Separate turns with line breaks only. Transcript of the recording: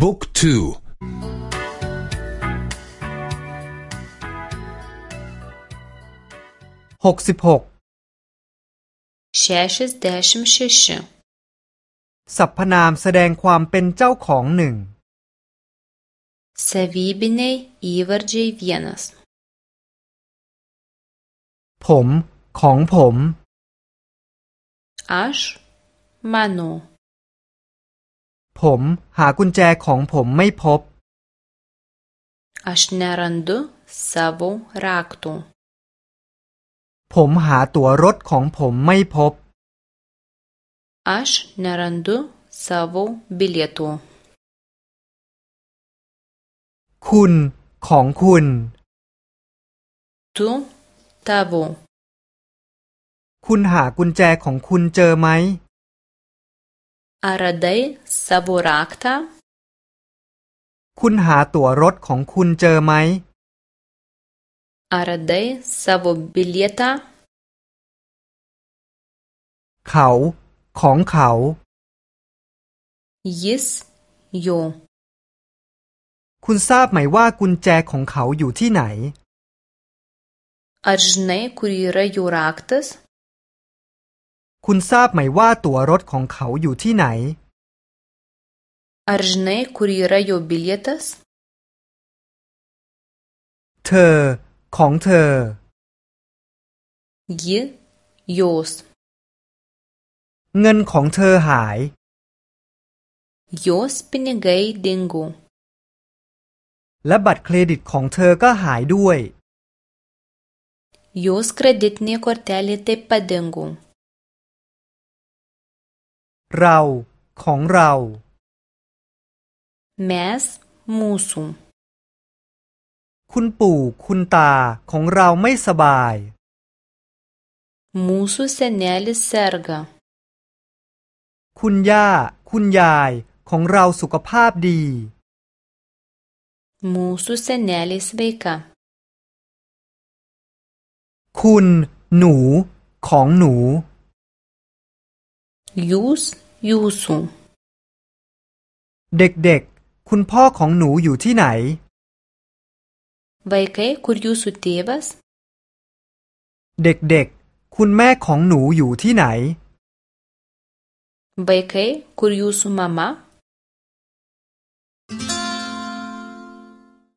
บุ๊กทู
หกสิบหก
šešiasdešimt
สรรพนามแสดงความเป็นเจ้าของหนึ่ง
savybiniai įvardžiai vienas
ผมของผม
aš mano
ผมหากุญแจของผมไม่พบ
aš nerandu savo raktų
ผมหาตั๋วรถของผมไม่พบ
aš nerandu savo bilietų
คุณของคุณ
tu tavo
คุณหากุญแจของคุณเจอไหม
ar radai savo raktą
คุณหาตั๋วรถของคุณเจอไหม
ar radai savo bilietą
เขา ของเขา
jis jo
คุณทราบไหมว่ากุญแจของเขาอยู่ที่ไหน
ar žinai kur yra jo raktas
คุณทราบไหมว่าตั๋วรถของเขาอยู่ที่ไหน
ar žinai kur yra jo bilietas
เธอ ของเธอ
ji jos
เงินของเธอหาย
jos pinigai dingo
และบัตรเครดิตของเธอก็หายด้วย
jos kreditinė kortelė taip pat dingo
เราของเรา
mes mūsų
คุณปู่คุณตาของเราไม่สบาย
mūsų senelis serga
คุณย่า คุณยายของเราสุขภาพดี
mūsų senelė sveika
คุณ หนู ของหนู
jūs jūsų
เด็กๆ คุณพ่อของหนูอยู่ที่ไหน
vaikai kur jūsų tėvas
เด็กๆ คุณแม่ของหนูอยู่ที่ไหน
vaikai kur jūsų mama